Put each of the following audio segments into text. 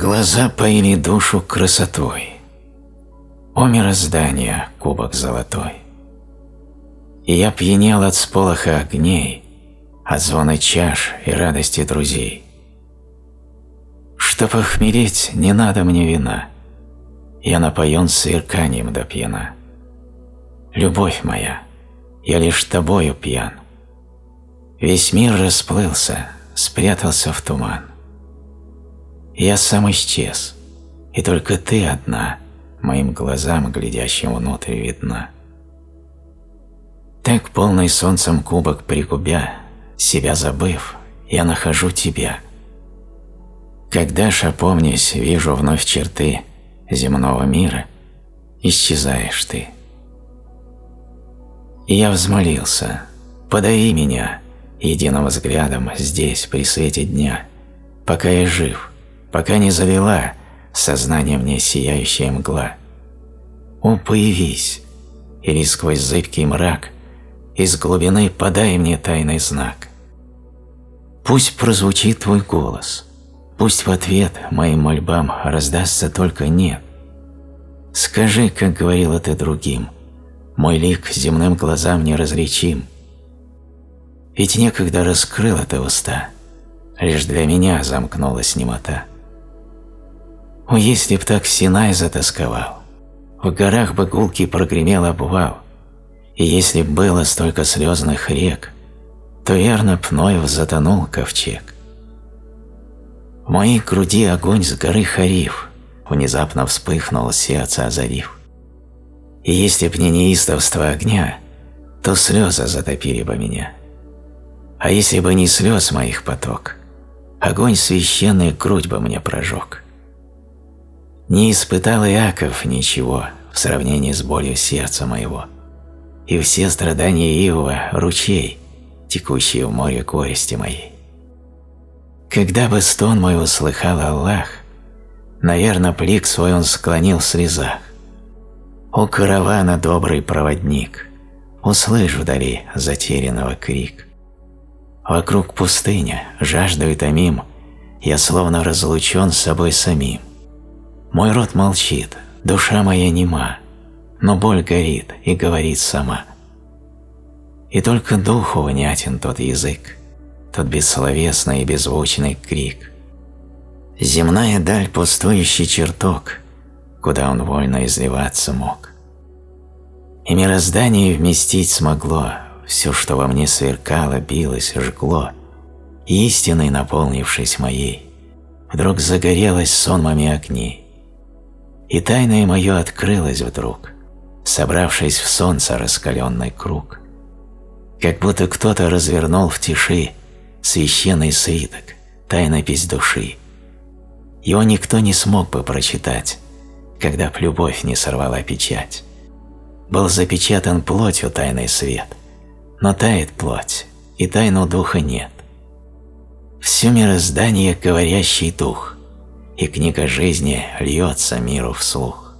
Глаза поили душу красотой. О мироздание, кубок золотой. И я пьянел от сполоха огней, От звона чаш и радости друзей. Чтоб охмелеть, не надо мне вина, Я напоен сверканием до пьяна. Любовь моя, я лишь тобою пьян. Весь мир расплылся, спрятался в туман. Я сам исчез, и только ты одна моим глазам, глядящим внутрь, видна. Так полный солнцем кубок пригубя, себя забыв, я нахожу тебя. Когда ж, опомнясь, вижу вновь черты земного мира, исчезаешь ты. И я взмолился, подави меня единым взглядом здесь, при свете дня, пока я жив, пока не залила сознание мне сияющая мгла. О, появись, или сквозь зыбкий мрак из глубины подай мне тайный знак. Пусть прозвучит твой голос, пусть в ответ моим мольбам раздастся только «нет». Скажи, как говорила ты другим, мой лик земным глазам неразличим. Ведь некогда раскрыла ты уста, лишь для меня замкнулась немота. О, если б так Синай затасковал, в горах бы гулкий прогремел обвал, и если б было столько слезных рек, то верно б Ноев затонул ковчег. В моей груди огонь с горы Хариф внезапно вспыхнул сердце озарив. И если б не неистовство огня, то слезы затопили бы меня. А если бы не слез моих поток, огонь священный грудь бы мне прожег. Не испытал Иаков ничего в сравнении с болью сердца моего, и все страдания Иова – ручей, текущий в море горести моей. Когда бы стон мой услыхал Аллах, наверно, плик свой он склонил в слезах. О, каравана добрый проводник, услышь вдали затерянного крик. Вокруг пустыня, жаждой томим, я словно разлучен с собой самим. Мой рот молчит, душа моя нема, но боль горит и говорит сама. И только духу внятен тот язык, тот бессловесный и беззвучный крик. Земная даль пустующий чертог, куда он вольно изливаться мог. И мироздание вместить смогло все, что во мне сверкало, билось, жгло, истиной наполнившись моей, вдруг загорелось сонмами огней. И тайное мое открылось вдруг, собравшись в солнце раскаленный круг. Как будто кто-то развернул в тиши священный свиток, тайнопись души. Его никто не смог бы прочитать, когда б любовь не сорвала печать. Был запечатан плотью тайный свет, но тает плоть, и тайну духа нет. Все мироздание – говорящий дух, и книга жизни льется миру вслух.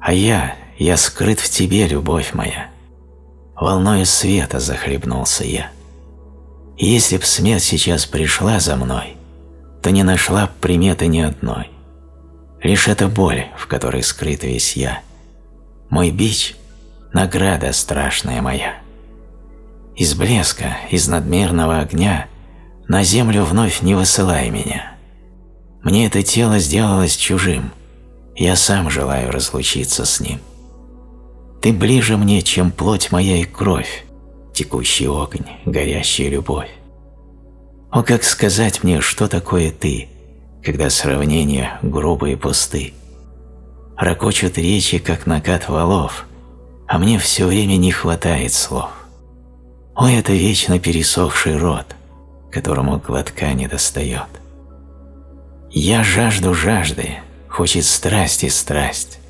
А я, я скрыт в тебе, любовь моя. Волною света захлебнулся я. Если б смерть сейчас пришла за мной, то не нашла б приметы ни одной. Лишь эта боль, в которой скрыт весь я. Мой бич – награда страшная моя. Из блеска, из надмерного огня на землю вновь не высылай меня. Мне это тело сделалось чужим. Я сам желаю разлучиться с ним. Ты ближе мне, чем плоть моя и кровь, текущий огонь, горящая любовь. О, как сказать мне, что такое ты, когда сравнения грубые и пусты? Рокочут речи, как накат валов, а мне все время не хватает слов. О, это вечно пересохший рот, которому глотка не достает. Я жажду жажды, хочет страсть и страсть,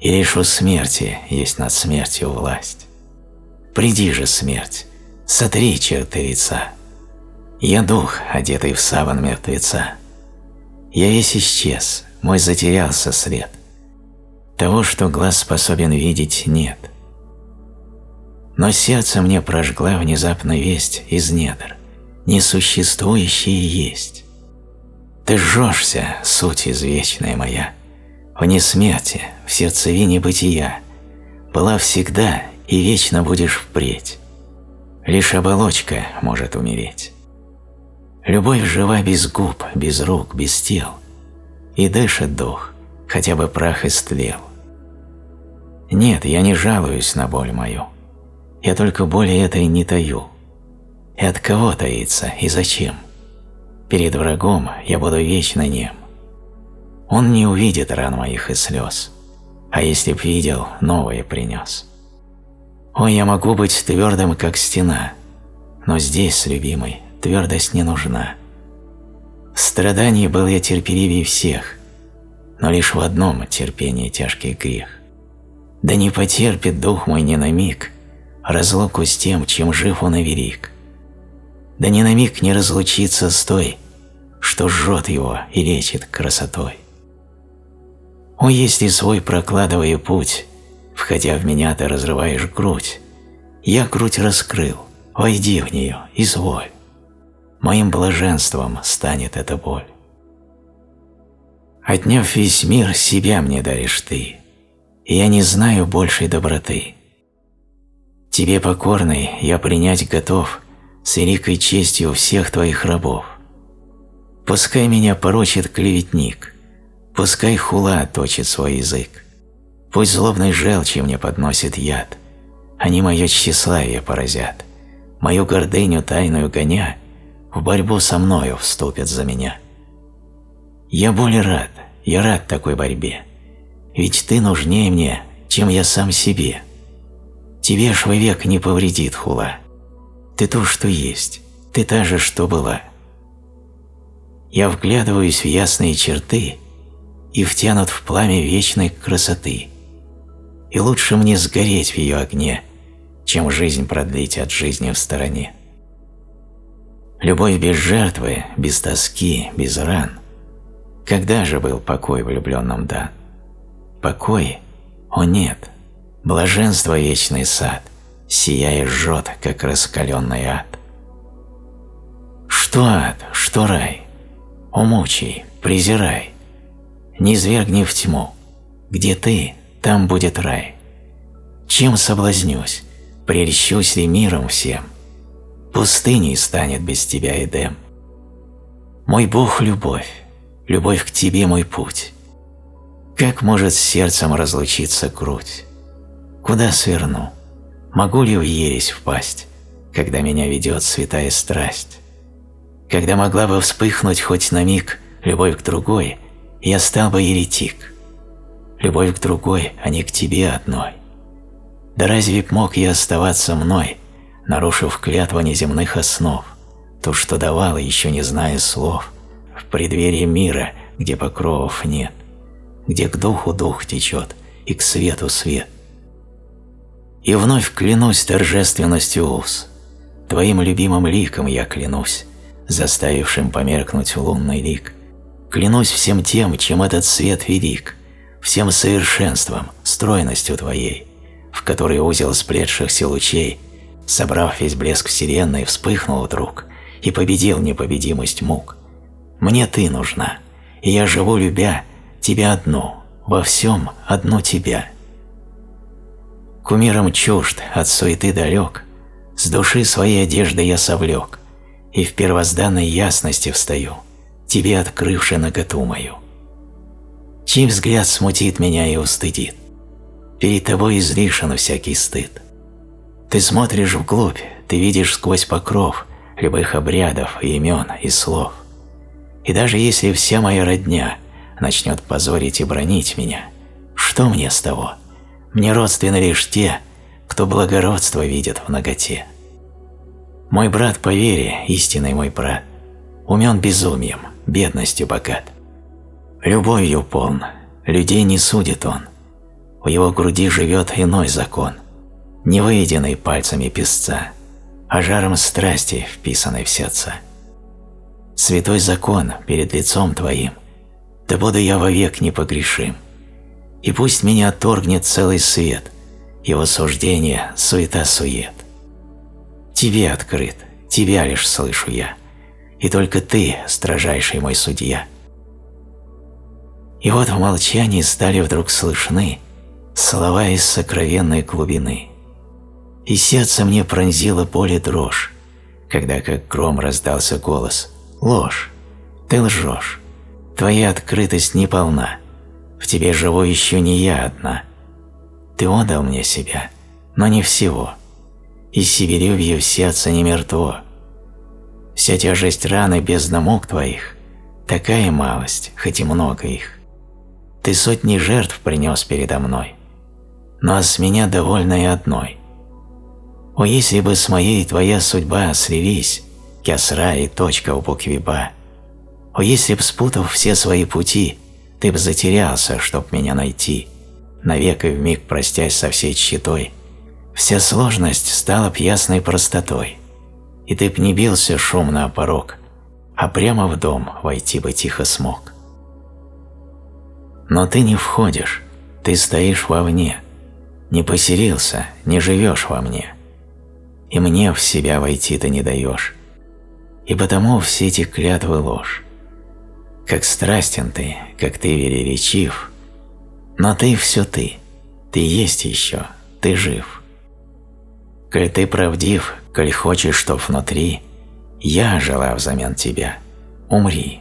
и лишь у смерти есть над смертью власть. Приди же, смерть, сотри черты лица. Я дух, одетый в саван мертвеца. Я весь исчез, мой затерялся след. Того, что глаз способен видеть, нет. Но сердце мне прожгла внезапно весть из недр. Несуществующее есть. Ты жжешься, суть извечная моя, вне смерти, в сердцевине бытия, была всегда и вечно будешь впредь. Лишь оболочка может умереть. Любовь жива без губ, без рук, без тел, и дышит дух, хотя бы прах истлел. Нет, я не жалуюсь на боль мою, я только боли этой не таю. И от кого таится, и зачем? Перед врагом я буду вечно нем. Он не увидит ран моих и слез, а если б видел, новое принес. Ой, я могу быть твердым, как стена, но здесь, любимый, твердость не нужна. В страдании был я терпеливее всех, но лишь в одном терпении тяжкий грех. Да не потерпит дух мой ни на миг разлуку с тем, чем жив он и велик. Да ни на миг не разлучиться с той, что жжет его и лечит красотой. О, если свой прокладывая путь, входя в меня ты разрываешь грудь, я грудь раскрыл, войди в нее, изволь. Моим блаженством станет эта боль. Отняв весь мир, себя мне даришь ты, и я не знаю большей доброты. Тебе покорный я принять готов с великой честью всех твоих рабов. Пускай меня порочит клеветник, пускай хула точит свой язык, пусть злобной желчи мне подносит яд, они мое тщеславие поразят, мою гордыню тайную гоня, в борьбу со мною вступят за меня. Я более рад, я рад такой борьбе, ведь ты нужнее мне, чем я сам себе. Тебе ж век не повредит хула. Ты то, что есть, ты та же, что была. Я вглядываюсь в ясные черты и втянут в пламя вечной красоты. И лучше мне сгореть в ее огне, чем жизнь продлить от жизни в стороне. Любовь без жертвы, без тоски, без ран. Когда же был покой влюбленным дан? Покой? О нет! Блаженство вечный сад, сияя жжет, как раскаленный ад. Что ад, что рай? Умучай, презирай. Не свергни в тьму. Где ты, там будет рай. Чем соблазнюсь, прельщусь ли миром всем – Пустыней станет без тебя Эдем. Мой Бог – любовь, любовь к тебе – мой путь. Как может с сердцем разлучиться грудь? Куда сверну? Могу ли в ересь впасть, когда меня ведет святая страсть? Когда могла бы вспыхнуть хоть на миг любовь к другой, я стал бы еретик. Любовь к другой, а не к тебе одной. Да разве б мог я оставаться мной – нарушив клятву неземных основ, то, что давало, еще не зная слов, в преддверии мира, где покровов нет, где к духу дух течет и к свету свет. И вновь клянусь торжественностью уз, твоим любимым ликом я клянусь, заставившим померкнуть лунный лик. Клянусь всем тем, чем этот свет велик, всем совершенством, стройностью твоей, в которой узел сплетшихся лучей собрав весь блеск вселенной, вспыхнул вдруг и победил непобедимость мук. Мне ты нужна, и я живу любя тебя одну, во всем одну тебя. Кумиром чужд, от суеты далек, с души своей одежды я совлек, и в первозданной ясности встаю, тебе открывши наготу мою. Чей взгляд смутит меня и устыдит? Перед тобой излишен всякий стыд. Ты смотришь вглубь, ты видишь сквозь покров любых обрядов, имен и слов. И даже если вся моя родня начнет позорить и бронить меня, что мне с того? Мне родственны лишь те, кто благородство видит в ноготе. Мой брат по вере, истинный мой брат, умен безумием, бедностью богат. Любовью полн, людей не судит он, в его груди живет иной закон – не выеденный пальцами песца, а жаром страсти, вписанной в сердце. Святой закон перед лицом Твоим, да буду я вовек непогрешим, и пусть меня отторгнет целый свет, его суждение – суета-сует. Тебе открыт, Тебя лишь слышу я, и только Ты, строжайший мой судья, И вот в молчании стали вдруг слышны слова из сокровенной глубины. И сердце мне пронзило боль дрожь, когда как гром раздался голос «Ложь! Ты лжешь! Твоя открытость не полна, в тебе живу еще не я одна. Ты отдал мне себя, но не всего, и себелюбье в сердце не мертво. Вся тяжесть раны без намок твоих, такая малость, хоть и много их. Ты сотни жертв принес передо мной, но с меня довольна и одной. О, если бы с моей твоя судьба слились, кясра и точка в букве «ба», о, если б спутав все свои пути, ты б затерялся, чтоб меня найти, навек и вмиг простясь со всей щитой, вся сложность стала б ясной простотой, и ты б не бился шумно о порог, а прямо в дом войти бы тихо смог. Но ты не входишь, ты стоишь вовне, не поселился, не живешь во мне, и мне в себя войти ты не даешь, и потому все эти клятвы ложь. Как страстен ты, как ты велеречив, но ты все ты, ты есть еще, ты жив. Коль ты правдив, коль хочешь, чтоб внутри, я жила взамен тебя, умри.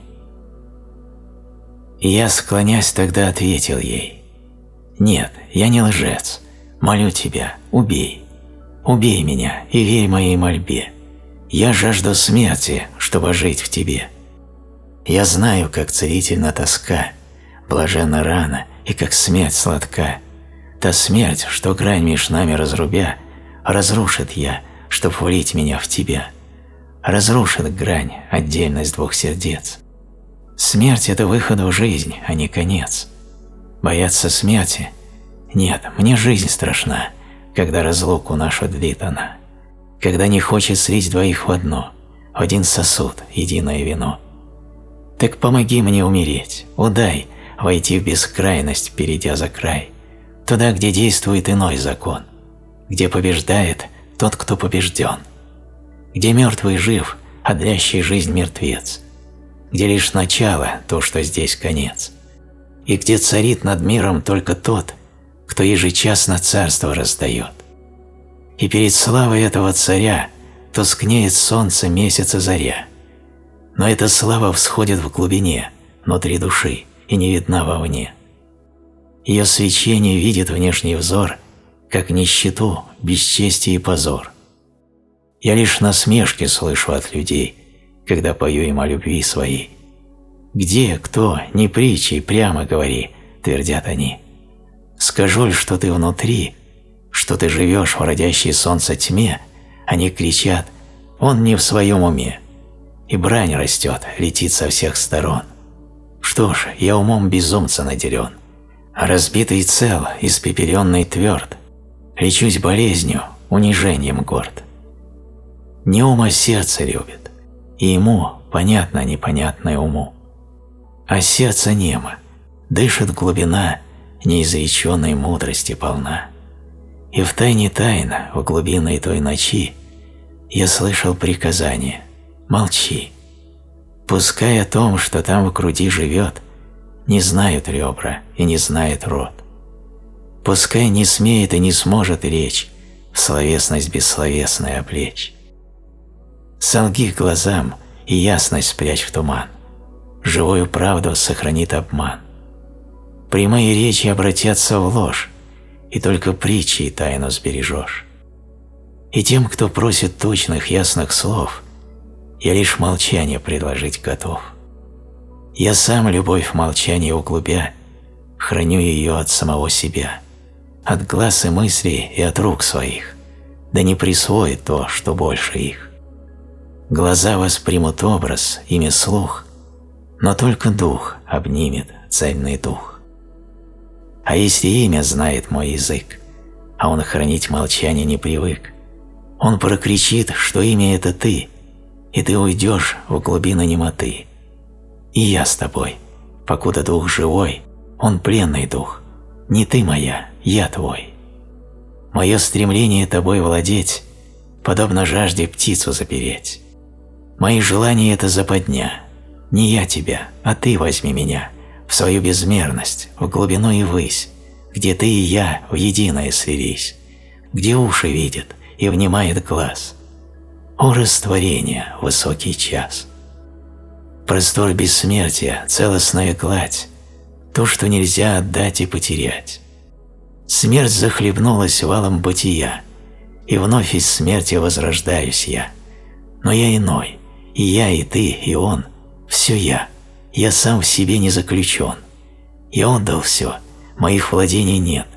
И я, склонясь, тогда ответил ей, «Нет, я не лжец, молю тебя, убей, убей меня и верь моей мольбе. Я жажду смерти, чтобы жить в тебе». Я знаю, как целительна тоска, блаженна рана и как смерть сладка. Та смерть, что грань меж нами разрубя, разрушит я, чтоб влить меня в тебя. Разрушит грань, отдельность двух сердец. Смерть – это выход в жизнь, а не конец. Бояться смерти? Нет, мне жизнь страшна, когда разлуку нашу длит она. Когда не хочет слить двоих в одно, в один сосуд, единое вино – так помоги мне умереть, удай, войти в бескрайность, перейдя за край, туда, где действует иной закон, где побеждает тот, кто побежден, где мертвый жив, а длящий жизнь мертвец, где лишь начало то, что здесь конец, и где царит над миром только тот, кто ежечасно царство раздает. И перед славой этого царя тускнеет солнце месяца заря – но эта слава всходит в глубине, внутри души, и не видна вовне. Ее свечение видит внешний взор, как нищету, бесчестие и позор. Я лишь насмешки слышу от людей, когда пою им о любви своей. «Где, кто, не притчи, прямо говори», — твердят они. «Скажу ли, что ты внутри, что ты живешь в родящей солнце тьме?» Они кричат «Он не в своем уме» и брань растет, летит со всех сторон. Что ж, я умом безумца наделен, а разбитый цел, испепеленный тверд, лечусь болезнью, унижением горд. Не ума сердце любит, и ему понятно непонятное уму. А сердце немо, дышит глубина, неизреченной мудрости полна. И в тайне тайна, в глубинной той ночи, я слышал приказание Молчи. Пускай о том, что там в груди живет, не знают ребра и не знает рот. Пускай не смеет и не сможет речь в словесность бессловесная облечь. Солги глазам и ясность спрячь в туман. Живую правду сохранит обман. Прямые речи обратятся в ложь, и только притчи и тайну сбережешь. И тем, кто просит точных ясных слов – я лишь молчание предложить готов. Я сам любовь в молчании углубя, храню ее от самого себя, от глаз и мыслей и от рук своих, да не присвоит то, что больше их. Глаза воспримут образ, ими слух, но только дух обнимет цельный дух. А если имя знает мой язык, а он хранить молчание не привык, он прокричит, что имя это ты – и ты уйдешь в глубины немоты. И я с тобой, покуда дух живой, он пленный дух. Не ты моя, я твой. Мое стремление тобой владеть, подобно жажде птицу запереть. Мои желания – это западня. Не я тебя, а ты возьми меня, в свою безмерность, в глубину и высь, где ты и я в единое слились, где уши видят и внимает глаз. О растворение, высокий час! Простор бессмертия, целостная гладь, то, что нельзя отдать и потерять. Смерть захлебнулась валом бытия, и вновь из смерти возрождаюсь я. Но я иной, и я, и ты, и он, все я. Я сам в себе не заключен. Я отдал все, моих владений нет.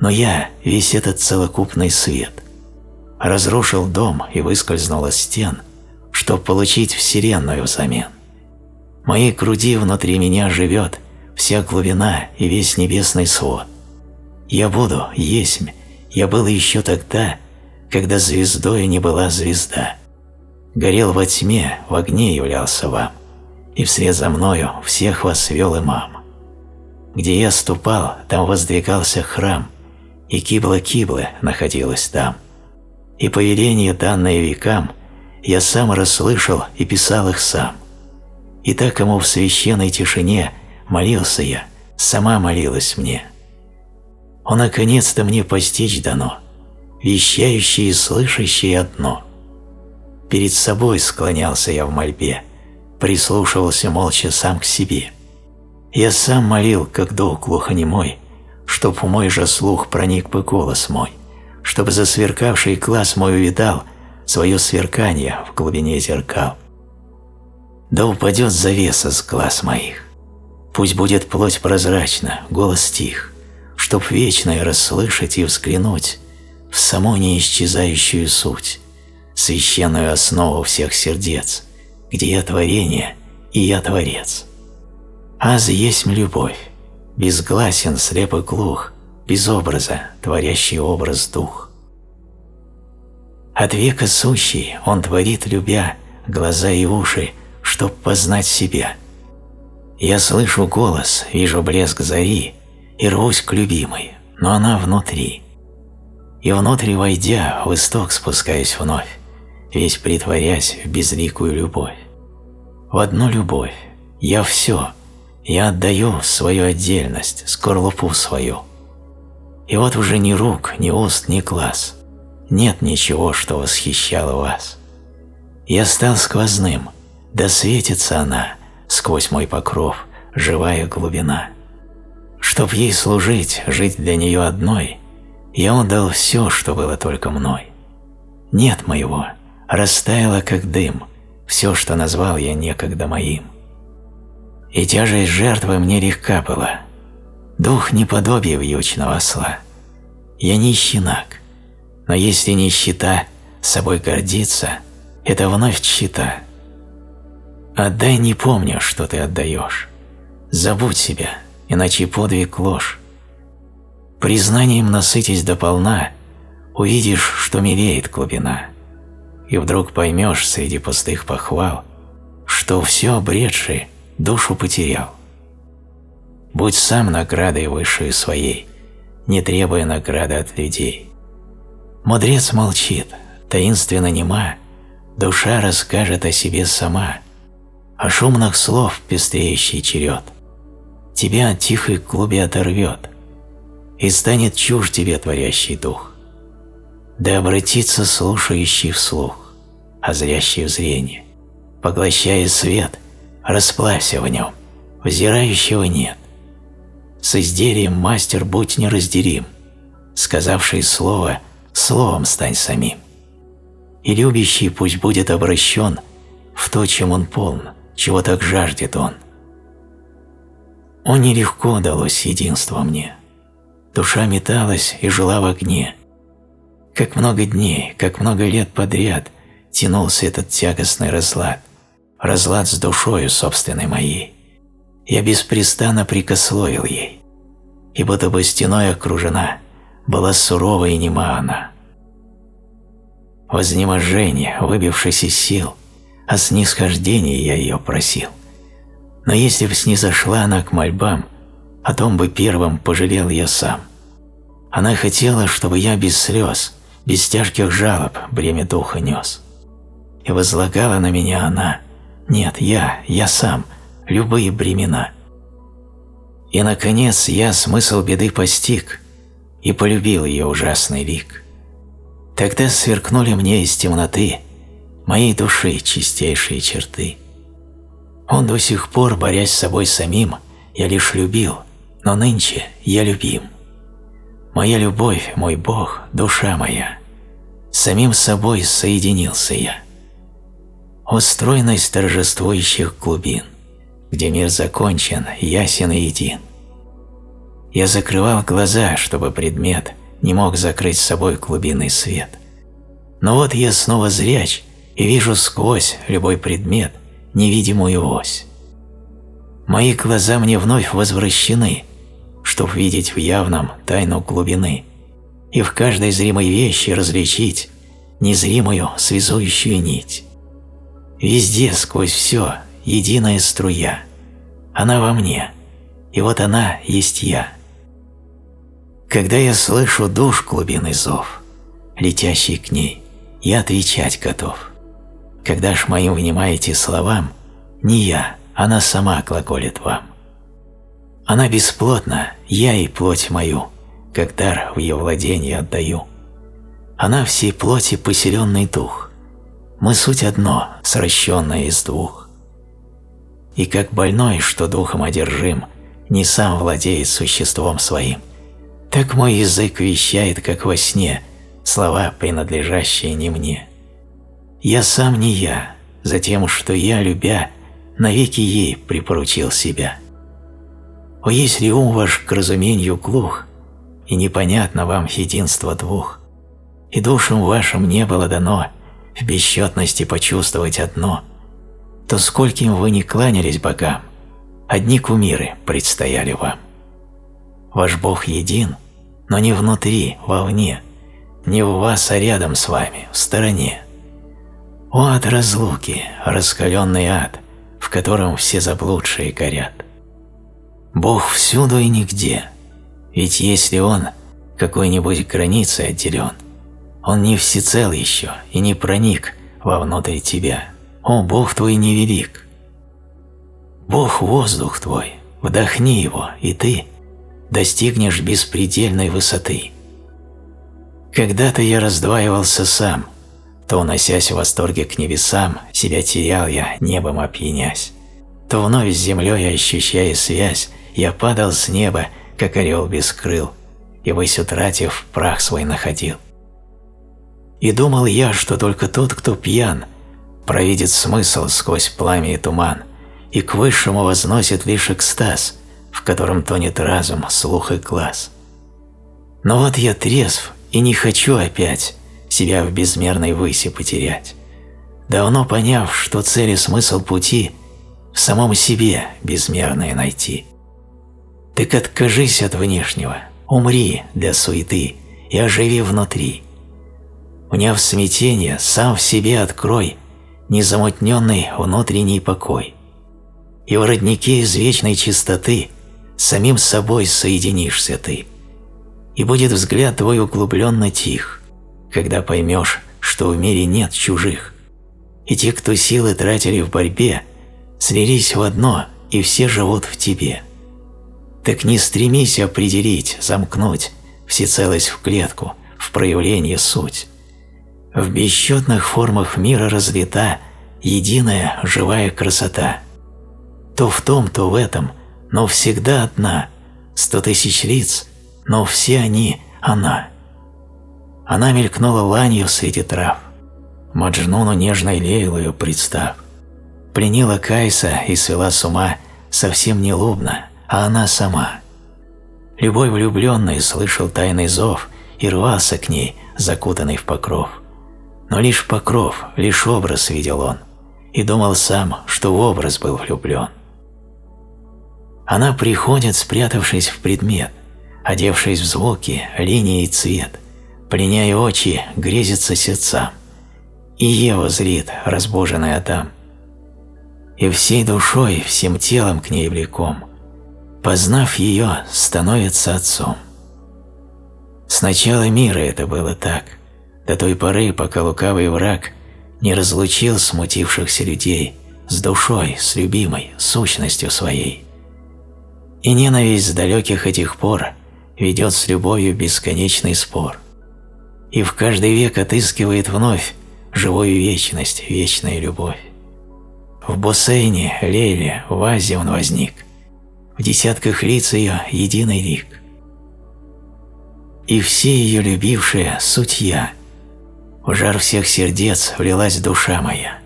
Но я – весь этот целокупный свет. Разрушил дом и выскользнул из стен, чтобы получить вселенную взамен. В моей груди внутри меня живет вся глубина и весь небесный свод. Я буду, есмь, я был еще тогда, когда звездой не была звезда. Горел во тьме, в огне являлся вам и вслед за мною всех вас вел имам. Где я ступал, там воздвигался храм, и кибла-кибла находилась там. И повеление, данное векам, я сам расслышал и писал их сам. И так, кому в священной тишине молился я, сама молилась мне. О, наконец-то мне постичь дано, вещающее и слышащее одно. Перед собой склонялся я в мольбе, прислушивался молча сам к себе. Я сам молил, как долг глухонемой, чтоб в мой же слух проник бы голос мой, чтоб засверкавший глаз мой увидал свое сверкание в глубине зеркал. Да упадет завеса с глаз моих, пусть будет плоть прозрачна, голос тих, чтоб вечное расслышать и взглянуть в саму неисчезающую суть, священную основу всех сердец, где я творение и я творец. Аз есть любовь, безгласен, слеп и глух, без образа, творящий образ дух. От века сущий он творит, любя, глаза и уши, чтоб познать себя. Я слышу голос, вижу блеск зари и рвусь к любимой, но она внутри. И внутрь войдя, в исток спускаюсь вновь, весь притворясь в безликую любовь. В одну любовь. Я все. Я отдаю свою отдельность, скорлупу свою. И вот уже ни рук, ни уст, ни глаз. Нет ничего, что восхищало вас. Я стал сквозным, да светится она сквозь мой покров, живая глубина. Чтоб ей служить, жить для нее одной, я отдал все, что было только мной. Нет моего, растаяло, как дым, все, что назвал я некогда моим. И тяжесть жертвы мне легка была, дух неподобие вьючного осла. Я не щенак, но если нищета собой гордиться, это вновь чита. Отдай не помню, что ты отдаешь. Забудь себя, иначе подвиг ложь. Признанием насытись дополна, увидишь, что милеет глубина и вдруг поймешь среди пустых похвал, что все обретший душу потерял. Будь сам наградой высшей своей, не требуя награды от людей. Мудрец молчит, таинственно нема, душа расскажет о себе сама, о шумных слов пестреющий черед. Тебя от тихой клуби оторвет, и станет чушь тебе творящий дух да обратится слушающий вслух, а зрящий в зрение. Поглощая свет, расплавься в нем, взирающего нет. С изделием мастер будь неразделим, сказавший слово, словом стань самим. И любящий пусть будет обращен в то, чем он полн, чего так жаждет он. О, нелегко далось единство мне. Душа металась и жила в огне, как много дней, как много лет подряд тянулся этот тягостный разлад, разлад с душою собственной моей. Я беспрестанно прикословил ей, будто бы стеной окружена, была сурова и нема она. Вознеможение, выбившись из сил, о снисхождении я ее просил. Но если б снизошла она к мольбам, о том бы первым пожалел я сам. Она хотела, чтобы я без слез без тяжких жалоб бремя духа нес. И возлагала на меня она, нет, я, я сам, любые бремена. И, наконец, я смысл беды постиг и полюбил ее ужасный лик. Тогда сверкнули мне из темноты моей души чистейшие черты. Он до сих пор, борясь с собой самим, я лишь любил, но нынче я любим. Моя любовь, мой Бог, душа моя, самим собой соединился я. О стройность торжествующих глубин, где мир закончен, ясен и един. Я закрывал глаза, чтобы предмет не мог закрыть собой глубинный свет. Но вот я снова зряч и вижу сквозь любой предмет невидимую ось. Мои глаза мне вновь возвращены, чтоб видеть в явном тайну глубины и в каждой зримой вещи различить незримую связующую нить. Везде, сквозь все, единая струя. Она во мне, и вот она есть я. Когда я слышу душ глубины зов, летящий к ней, я отвечать готов. Когда ж моим внимаете словам, не я, она сама глаголит вам. Она бесплотна, я и плоть мою, как дар в ее владение отдаю. Она всей плоти поселенный дух. Мы суть одно, сращенное из двух. И как больной, что духом одержим, не сам владеет существом своим, так мой язык вещает, как во сне, слова, принадлежащие не мне. Я сам не я, за тем, что я, любя, навеки ей припоручил себя. О, если ум ваш к разумению глух, и непонятно вам единство двух, и душам вашим не было дано в бесчетности почувствовать одно, то скольким вы не кланялись богам, одни кумиры предстояли вам. Ваш Бог един, но не внутри, вовне, не в вас, а рядом с вами, в стороне. О, ад разлуки, раскаленный ад, в котором все заблудшие горят. Бог всюду и нигде, ведь если Он какой-нибудь границей отделен, Он не всецел еще и не проник вовнутрь тебя. О, Бог твой невелик! Бог – воздух твой, вдохни его, и ты достигнешь беспредельной высоты. Когда-то я раздваивался сам – то, уносясь в восторге к небесам, себя терял я, небом опьянясь. То вновь с землей, ощущая связь, я падал с неба, как орел без крыл, и вось утратив, прах свой находил. И думал я, что только тот, кто пьян, провидит смысл сквозь пламя и туман, и к высшему возносит лишь экстаз, в котором тонет разум, слух и глаз. Но вот я трезв и не хочу опять себя в безмерной выси потерять, давно поняв, что цель и смысл пути в самом себе безмерное найти. Так откажись от внешнего, умри для суеты и оживи внутри. Уняв смятение, сам в себе открой незамутненный внутренний покой. И в роднике из вечной чистоты самим собой соединишься ты. И будет взгляд твой углубленно тих, когда поймешь, что в мире нет чужих. И те, кто силы тратили в борьбе, слились в одно, и все живут в тебе. Так не стремись определить, замкнуть всецелость в клетку, в проявление суть. В бесчетных формах мира разлита единая живая красота. То в том, то в этом, но всегда одна, сто тысяч лиц, но все они – она. Она мелькнула ланью среди трав. Маджнуну нежной лейлою представ. Пленила Кайса и свела с ума совсем не Лубна, а она сама. Любой влюбленный слышал тайный зов и рвался к ней, закутанный в покров. Но лишь покров, лишь образ видел он, и думал сам, что в образ был влюблен. Она приходит, спрятавшись в предмет, одевшись в звуки, линии и цвет – Пленяя очи, грезится сердцам, и Ева зрит, разбоженный Адам. И всей душой, всем телом к ней влеком, познав ее, становится отцом. С начала мира это было так, до той поры, пока лукавый враг не разлучил смутившихся людей с душой, с любимой, сущностью своей. И ненависть с далеких этих пор ведет с любовью бесконечный спор. И в каждый век отыскивает вновь живую вечность, вечная любовь. В Босейне, Лейле, в Азе он возник, в десятках лиц ее единый лик. И все ее любившие – суть я, в жар всех сердец влилась душа моя.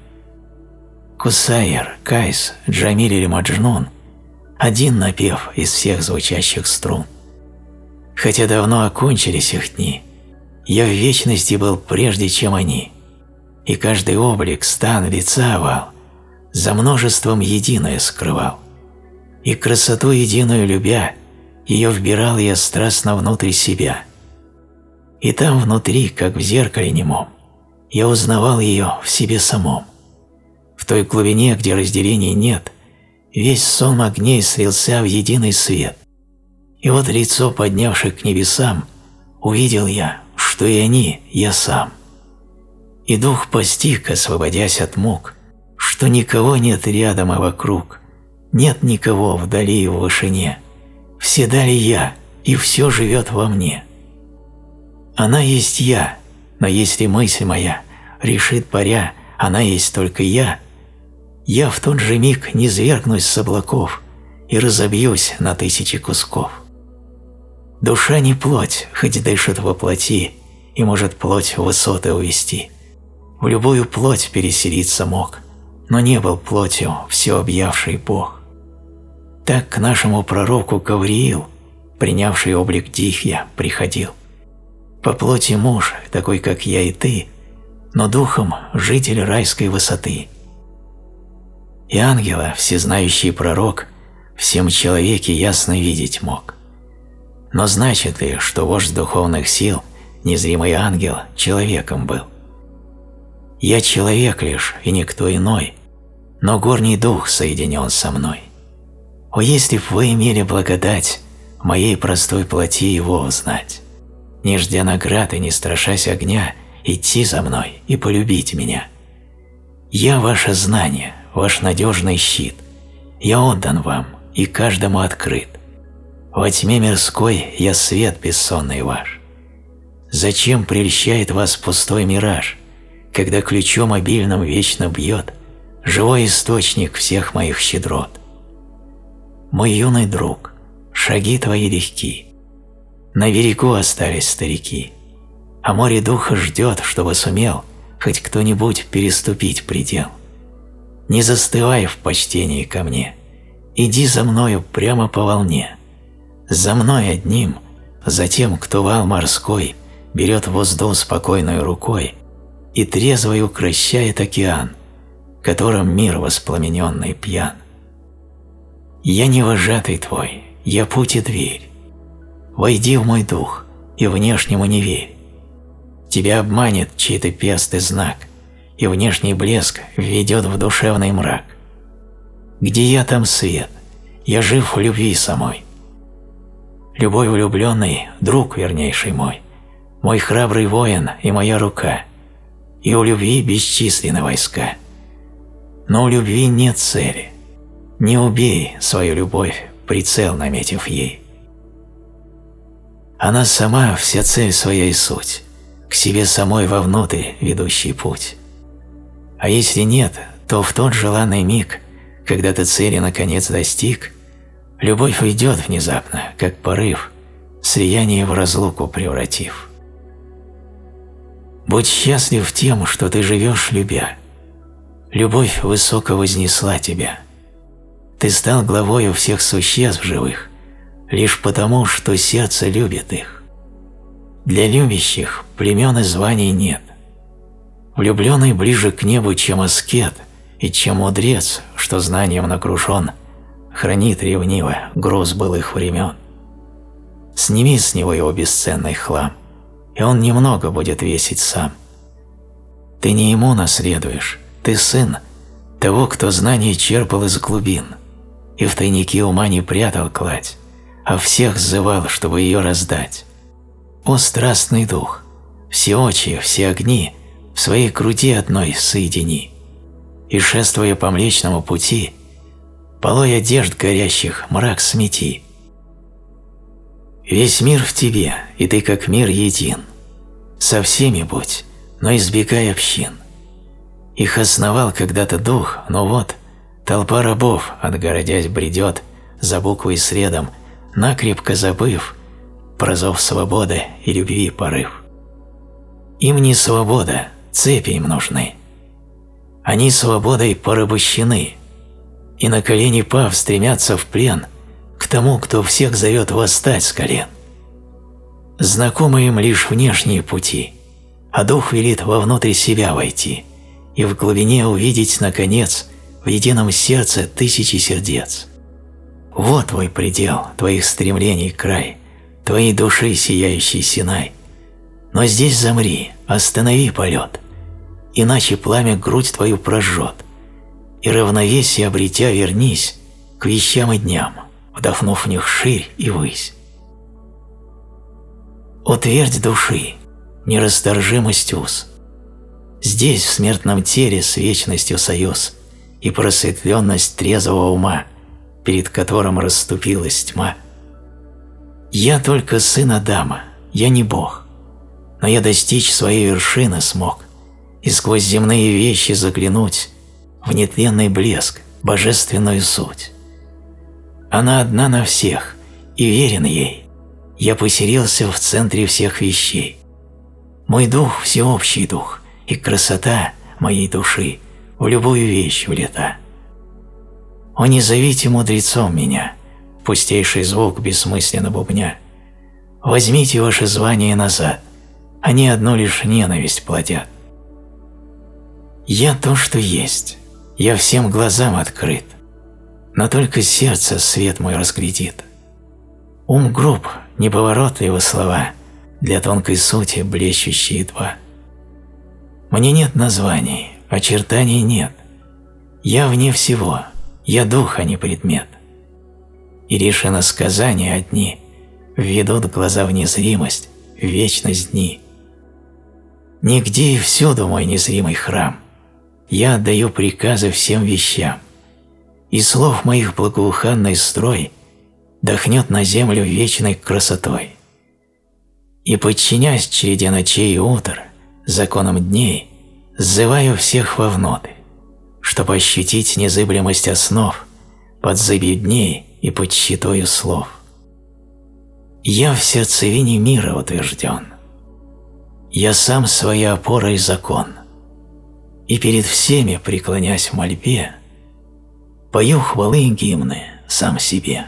Кусайер, Кайс, Джамиль или Маджнун – один напев из всех звучащих струн. Хотя давно окончились их дни, я в вечности был прежде, чем они, и каждый облик, стан, лица овал за множеством единое скрывал. И красоту единую любя, ее вбирал я страстно внутрь себя. И там внутри, как в зеркале немом, я узнавал ее в себе самом. В той глубине, где разделений нет, весь сон огней слился в единый свет. И вот лицо, поднявших к небесам, увидел я, что и они, я сам. И дух постиг, освободясь от мук, что никого нет рядом и вокруг, нет никого вдали и в вышине. Все дали я, и все живет во мне. Она есть я, но если мысль моя решит паря, она есть только я, я в тот же миг не свергнусь с облаков и разобьюсь на тысячи кусков. Душа не плоть, хоть дышит во плоти, и может плоть в высоты увести. В любую плоть переселиться мог, но не был плотью все объявший Бог. Так к нашему пророку Гавриил, принявший облик Дихья, приходил. По плоти муж, такой как я и ты, но духом житель райской высоты. И ангела, всезнающий пророк, всем человеке ясно видеть мог. Но значит ли, что вождь духовных сил, незримый ангел, человеком был? Я человек лишь, и никто иной, но горний дух соединен со мной. О, если б вы имели благодать моей простой плоти его узнать, не ждя наград и не страшась огня, идти за мной и полюбить меня. Я ваше знание, ваш надежный щит, я отдан вам и каждому открыт. Во тьме мирской я свет бессонный ваш. Зачем прельщает вас пустой мираж, когда ключом обильным вечно бьет живой источник всех моих щедрот? Мой юный друг, шаги твои легки. На берегу остались старики, а море духа ждет, чтобы сумел хоть кто-нибудь переступить предел. Не застывай в почтении ко мне, иди за мною прямо по волне. За мной одним, за тем, кто вал морской берет воздух спокойной рукой и трезвой укращает океан, которым мир воспламененный пьян. Я не вожатый твой, я путь и дверь. Войди в мой дух и внешнему не верь. Тебя обманет чей-то перст и знак, и внешний блеск введет в душевный мрак. Где я, там свет, я жив в любви самой. Любой влюбленный – друг вернейший мой, мой храбрый воин и моя рука, и у любви бесчисленны войска. Но у любви нет цели – не убей свою любовь, прицел наметив ей. Она сама вся цель своя и суть, к себе самой вовнутрь ведущий путь. А если нет, то в тот желанный миг, когда ты цели наконец достиг, любовь уйдет внезапно, как порыв, слияние в разлуку превратив. Будь счастлив тем, что ты живешь, любя. Любовь высоко вознесла тебя – ты стал главою всех существ живых, лишь потому, что сердце любит их. Для любящих племен и званий нет. Влюбленный ближе к небу, чем аскет, и чем мудрец, что знанием накружен, хранит ревниво груз былых времен. Сними с него его бесценный хлам, и он немного будет весить сам. Ты не ему наследуешь, ты сын того, кто знание черпал из глубин – и в тайнике ума не прятал кладь, а всех зывал, чтобы ее раздать. О, страстный дух, все очи, все огни в своей груди одной соедини, и, шествуя по Млечному пути, полой одежд горящих мрак смети, Весь мир в тебе, и ты как мир един. Со всеми будь, но избегай общин. Их основал когда-то дух, но вот толпа рабов, отгородясь, бредет за буквой средом, накрепко забыв про зов свободы и любви порыв. Им не свобода, цепи им нужны. Они свободой порабощены, и на колени пав стремятся в плен к тому, кто всех зовет восстать с колен. Знакомы им лишь внешние пути, а дух велит вовнутрь себя войти и в глубине увидеть, наконец, в едином сердце тысячи сердец. Вот твой предел, твоих стремлений край, твоей души сияющий Синай. Но здесь замри, останови полет, иначе пламя грудь твою прожжет, и равновесие обретя вернись к вещам и дням, вдохнув в них ширь и высь. Утвердь души, нерасторжимость уз. Здесь, в смертном теле, с вечностью союз и просветленность трезвого ума, перед которым расступилась тьма. Я только сын Адама, я не Бог, но я достичь своей вершины смог и сквозь земные вещи заглянуть в нетленный блеск, божественную суть. Она одна на всех, и верен ей, я поселился в центре всех вещей. Мой дух – всеобщий дух, и красота моей души в любую вещь влета. О, не зовите мудрецом меня, пустейший звук бессмысленно бубня. Возьмите ваше звание назад, они одну лишь ненависть плодят. Я то, что есть, я всем глазам открыт, но только сердце свет мой разглядит. Ум груб, неповоротливы слова, для тонкой сути блещущие два. Мне нет названий, очертаний нет. Я вне всего, я дух, а не предмет. И лишь иносказания одни ведут глаза в незримость, в вечность дни. Нигде и всюду мой незримый храм. Я отдаю приказы всем вещам. И слов моих благоуханный строй – дохнет на землю вечной красотой. И, подчинясь череде ночей и утр, законам дней, сзываю всех вовнутрь, чтобы ощутить незыблемость основ под зыбью дней и под щитою слов. Я в сердцевине мира утвержден. Я сам своя опора и закон. И перед всеми, преклонясь в мольбе, пою хвалы и гимны сам себе.